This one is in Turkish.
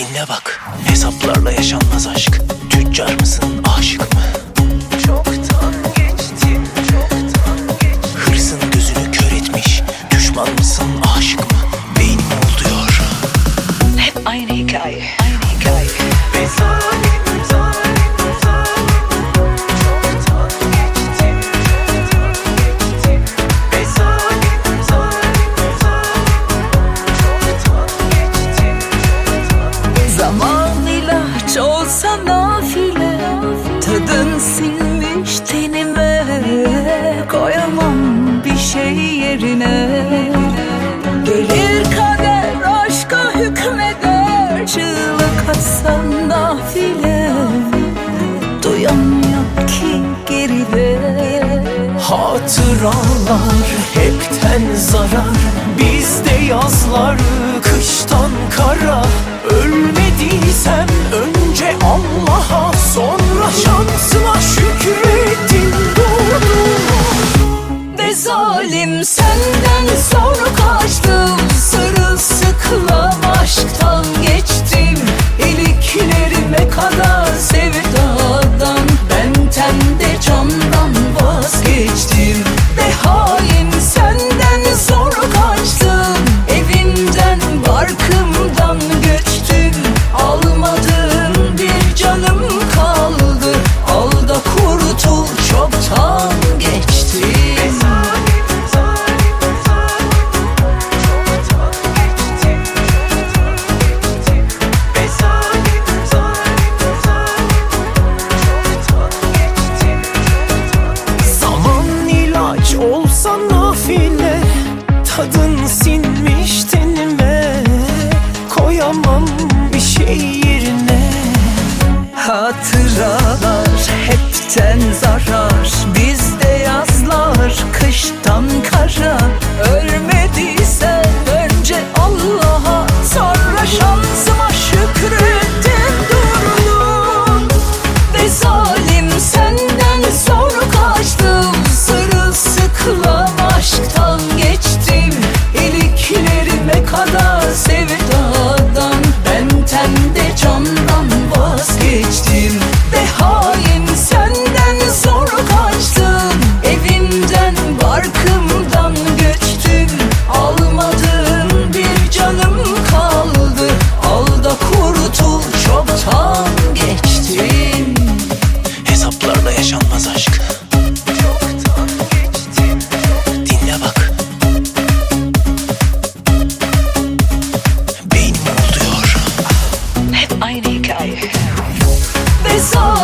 dinle bak Hesaplarla yaşanmaz aşk Tüccar mısın aşık mı? Çoktan geçtim, çoktan geçtim. Hırsın gözünü kör etmiş Düşman mısın aşık mı? Olsa nafile Tadın sinmiş tenime. Koyamam bir şey yerine. Gelir kader aşka hükmeder. Çığlık atsan nafile. Duyamıyor ki geride. Hatıralar hepten zarar. Bizde yazlar kıştan kara. Ölmediysem şükrettin durdum Ve zalim sen sinmiş tenime Koyamam bir şey yerine. Hatıralar hepten zarar Bizde yazlar kıştan kara. Örmediysen önce Allah'a Sonra şansıma şükrettim durdum Ve zalim senden zor kaçtım Sırılsıklam aşktan soul